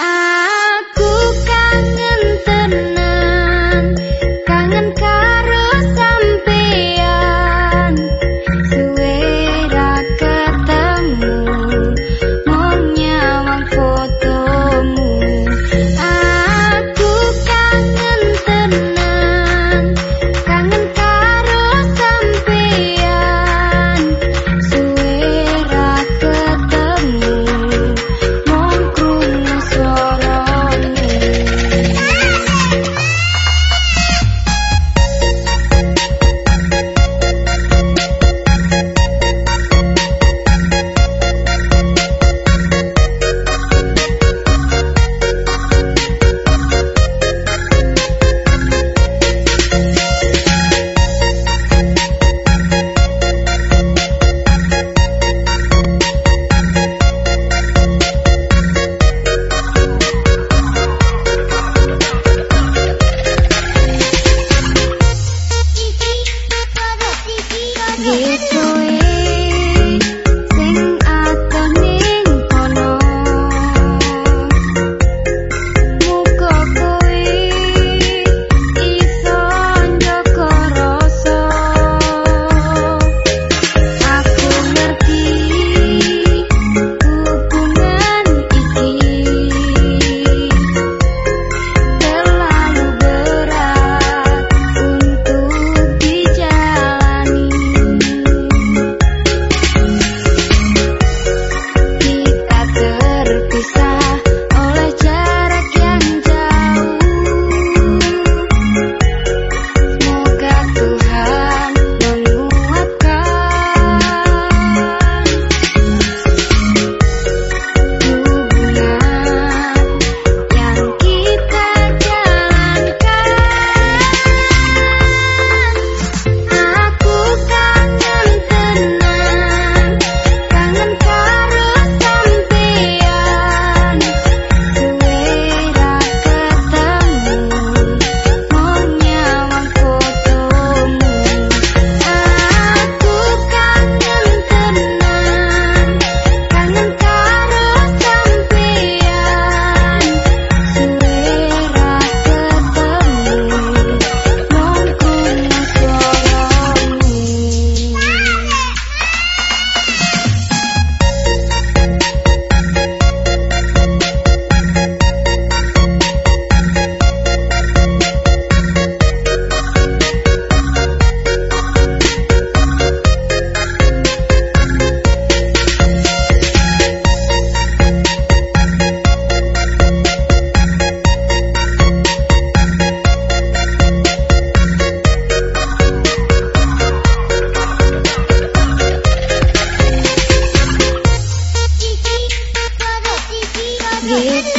Ah. 你。